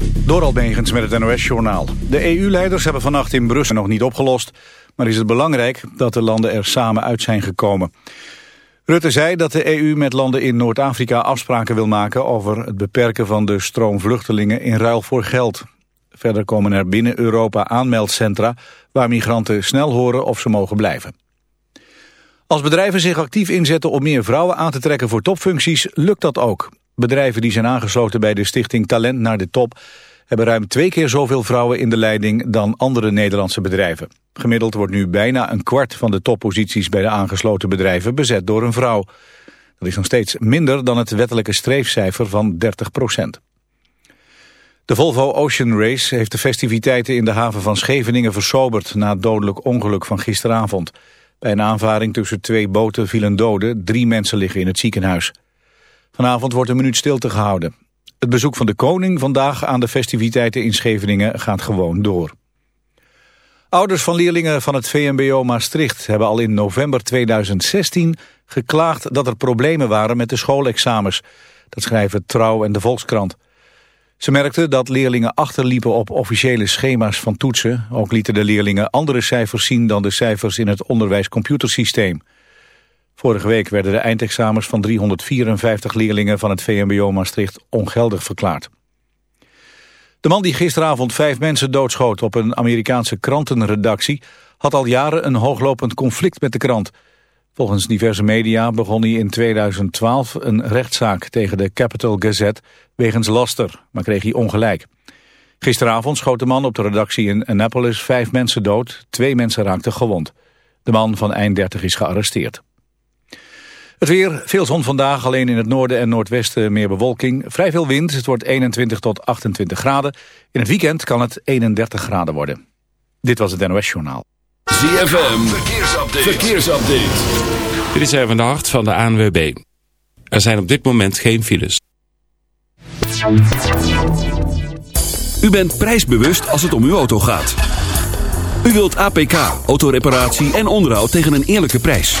Door Albegens met het NOS-journaal. De EU-leiders hebben vannacht in Brussel nog niet opgelost... maar is het belangrijk dat de landen er samen uit zijn gekomen. Rutte zei dat de EU met landen in Noord-Afrika afspraken wil maken... over het beperken van de stroom vluchtelingen in ruil voor geld. Verder komen er binnen Europa aanmeldcentra... waar migranten snel horen of ze mogen blijven. Als bedrijven zich actief inzetten om meer vrouwen aan te trekken voor topfuncties, lukt dat ook. Bedrijven die zijn aangesloten bij de stichting Talent naar de Top hebben ruim twee keer zoveel vrouwen in de leiding dan andere Nederlandse bedrijven. Gemiddeld wordt nu bijna een kwart van de topposities bij de aangesloten bedrijven bezet door een vrouw. Dat is nog steeds minder dan het wettelijke streefcijfer van 30 procent. De Volvo Ocean Race heeft de festiviteiten in de haven van Scheveningen versoberd na het dodelijk ongeluk van gisteravond. Bij een aanvaring tussen twee boten vielen doden, drie mensen liggen in het ziekenhuis. Vanavond wordt een minuut stilte gehouden. Het bezoek van de koning vandaag aan de festiviteiten in Scheveningen gaat gewoon door. Ouders van leerlingen van het VMBO Maastricht hebben al in november 2016 geklaagd dat er problemen waren met de schoolexamens. Dat schrijven Trouw en de Volkskrant. Ze merkten dat leerlingen achterliepen op officiële schema's van toetsen. Ook lieten de leerlingen andere cijfers zien dan de cijfers in het onderwijscomputersysteem. Vorige week werden de eindexamens van 354 leerlingen van het VMBO Maastricht ongeldig verklaard. De man die gisteravond vijf mensen doodschoot op een Amerikaanse krantenredactie... had al jaren een hooglopend conflict met de krant. Volgens diverse media begon hij in 2012 een rechtszaak tegen de Capital Gazette... wegens laster, maar kreeg hij ongelijk. Gisteravond schoot de man op de redactie in Annapolis vijf mensen dood. Twee mensen raakten gewond. De man van eind 30 is gearresteerd. Het weer, veel zon vandaag, alleen in het noorden en noordwesten meer bewolking. Vrij veel wind, het wordt 21 tot 28 graden. In het weekend kan het 31 graden worden. Dit was het NOS Journaal. ZFM, verkeersupdate. verkeersupdate. Dit is even de hart van de ANWB. Er zijn op dit moment geen files. U bent prijsbewust als het om uw auto gaat. U wilt APK, autoreparatie en onderhoud tegen een eerlijke prijs.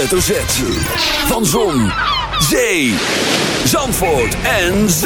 hoofdletter Van Zon, Zee, Zandvoort en Z.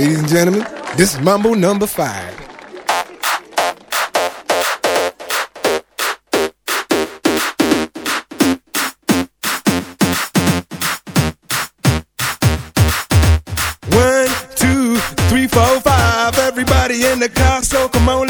Ladies and gentlemen, this is Mambo number five. One, two, three, four, five. Everybody in the car, so come on,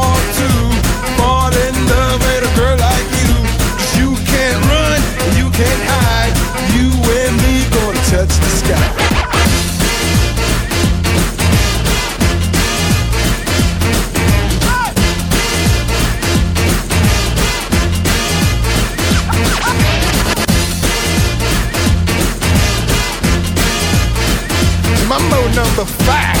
touch the sky. Number five.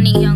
money,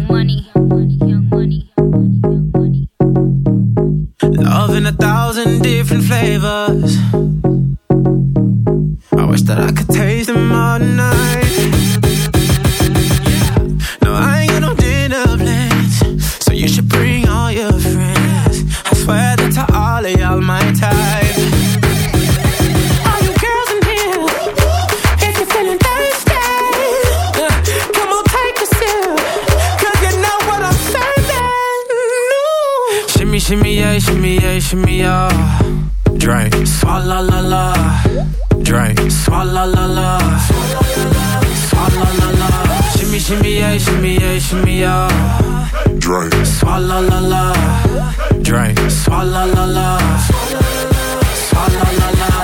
shimmy, yeah, shimmy, yeah. Drink, swalla la la. Drink, swalla la la. Swalla la la. Shimmy, shimmy, yeah, shimmy, yeah, shimmy, yeah. Drake. Swalla la la. Drink, swalla la la. Swalla la la.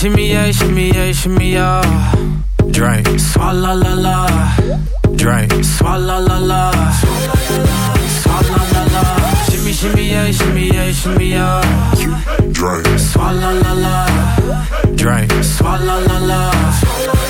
Shimmy, yeah, shimmy, yeah, shimmy, yeah. Drink, swalla la la. Drink, swalla la la. Swalla la la. Shimmy, shimmy, yeah, shimmy, yeah, shimmy, yeah. Drake. Swalla la la. Drink, swalla la la.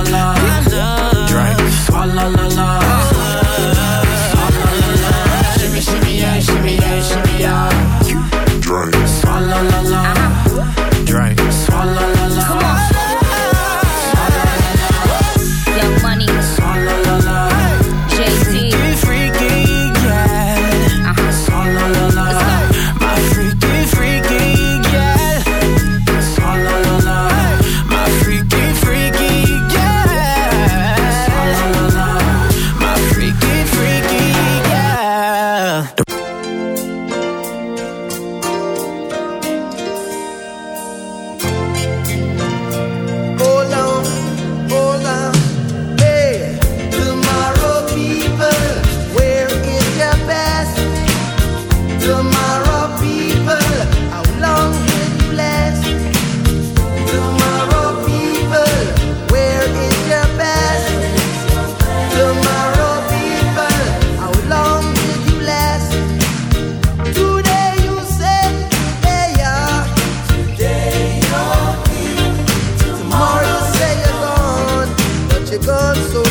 You got so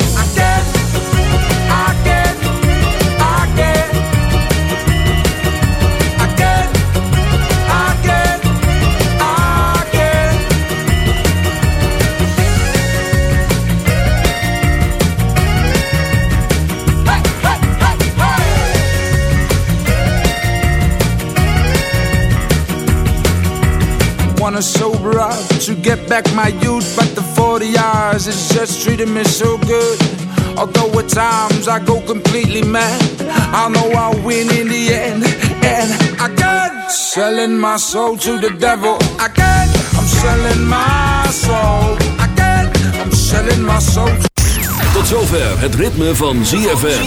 Sober up to get back my youth, but the 40 hours is just treating me so good. Although at times I go completely mad, I know I'll win in the end. And I got selling my soul to the devil. I got, I'm selling my soul. I got, I'm selling my soul. Tot zover het ritme van ZFM.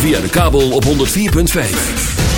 Via de kabel op 104.5.